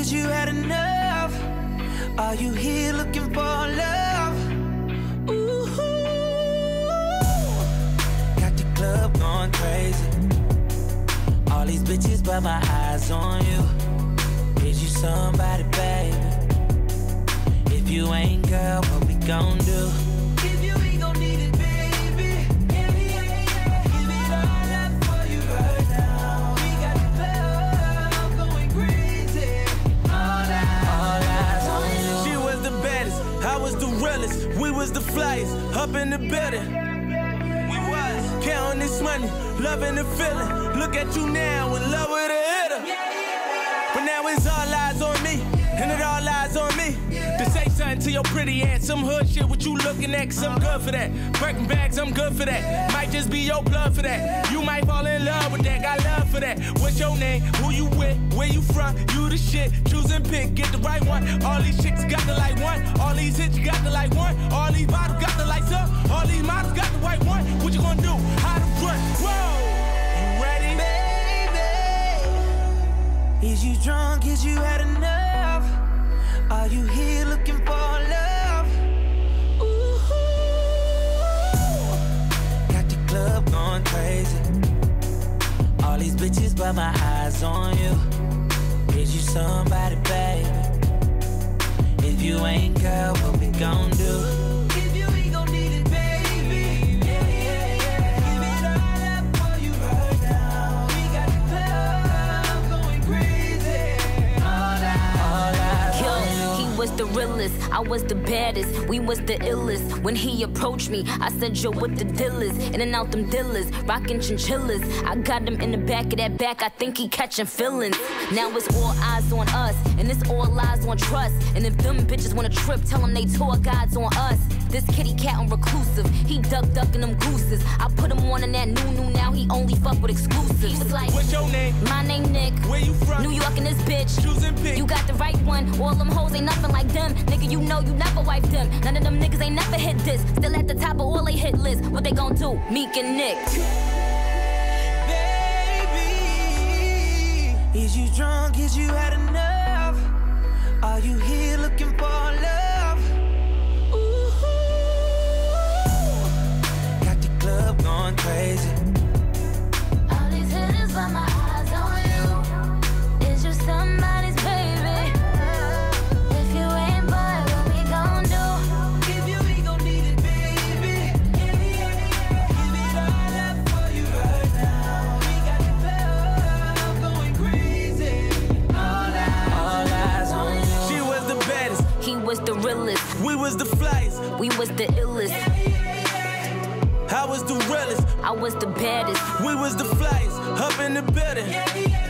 cause you had enough? Are you here looking for love? Ooh, got the club going crazy. All these bitches, but my eyes on you. Is you somebody, baby? If you ain't, girl, what we gon' do? Was the realest. We was the flyest, up in the building. We was counting this money, loving the feeling. Look at you now, in love with a hitter. But now it's all eyes on me, and it all lies on me. To say something to your pretty ass, some hood shit, what you looking at, cause I'm good for that. Breaking bags, I'm good for that. Might just be your blood for that. You might fall in love with that, got love for that. What's your name? Who you with? Where you from? You the shit. Choose and pick, get the right one. All these chicks got the like one. You got the like one. All these bottles got the lights up. All these models got the white one. What you gonna do? How to run? Whoa! You ready? Baby, is you drunk? Is you had enough? Are you here looking for love? Ooh, got the club going crazy. All these bitches, but my eyes on you. Is you somebody, baby? If you ain't, girl, what we gon' do? Was the realest, I was the baddest, we was the illest. When he approached me, I said, Yo, what the deal is? In and out them dealers, rockin' chinchillas. I got him in the back of that back, I think he catchin' feelings. Now it's all eyes on us, and it's all lies on trust. And if them bitches wanna trip, tell them they tour guides on us. This kitty cat on reclusive, he duck duckin' them gooses. I put him on in that new new, now he only fuck with exclusives. He was like, What's your name? My name Nick. Where you from? New York and this bitch. Choose and pick. You got the right one. All them hoes ain't nothing like them. Nigga, you know you never wipe them. None of them niggas ain't never hit this. Still at the top of all they hit list. What they gon' do? Meek and Nick. Baby, is you drunk? Is you had enough? We was the illest. I was the realest, I was the baddest. we was the flyest. Up in the building.